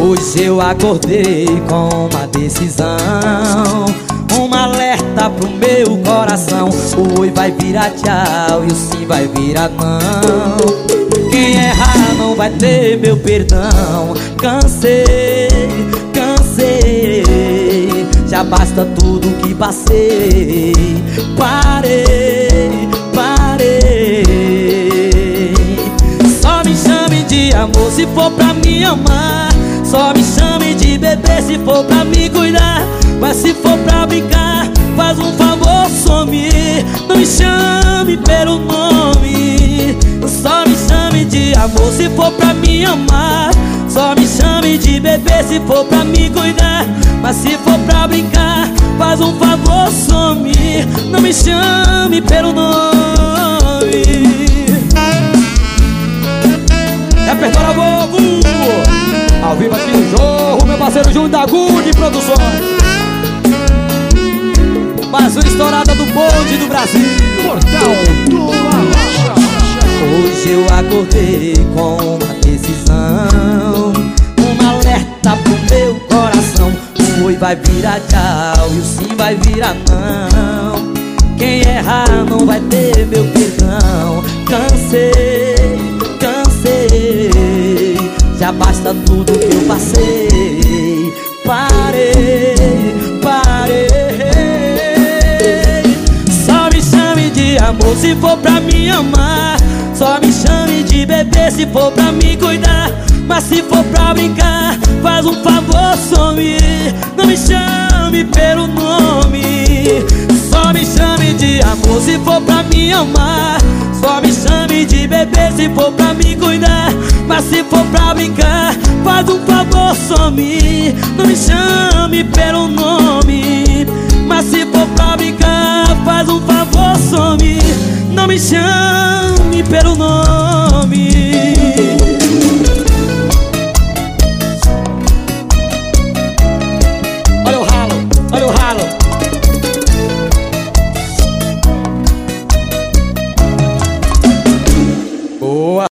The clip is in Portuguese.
Hoje eu acordei com uma decisão Um alerta pro meu coração. O oi vai virar tchau e o sim vai virar não. Quem errar não vai ter meu perdão. Cansei, cansei Já basta tudo que passei. Parei, parei. Só me chame de amor se for pra me amar só me chame de bebê se for pra me cuidar. Mas se for pra brincar, faz um favor, some. Não me chame pelo nome. Só me chame de amor se for pra me amar. Só me chame de bebê se for pra me cuidar. Mas se for pra brincar, faz um favor, some. Não me chame pelo nome vivo aqui no Jorro, meu parceiro Júnior da Good Produções. Mais uma estourada do bonde do Brasil. Portal do Arrocha. Hoje eu acordei com uma decisão Um alerta pro meu coração. O oi vai virar tchau e o sim vai virar não Quem errar não vai ter meu perdão. Cansei, cansei Basta tudo que eu passei. Parei, parei. Só me chame de amor se for pra me amar. Só me chame de bebê se for pra me cuidar. Mas se for pra brincar, faz um favor, some. Não me chame pelo nome. Só me chame de amor se for pra me amar. Só me chame de bebê se for pra me cuidar mas se for pra brincar, faz um favor, some. Não me chame pelo nome. Mas se for pra brincar, faz um favor, some. Não me chame pelo nome. Olha o ralo, olha o ralo.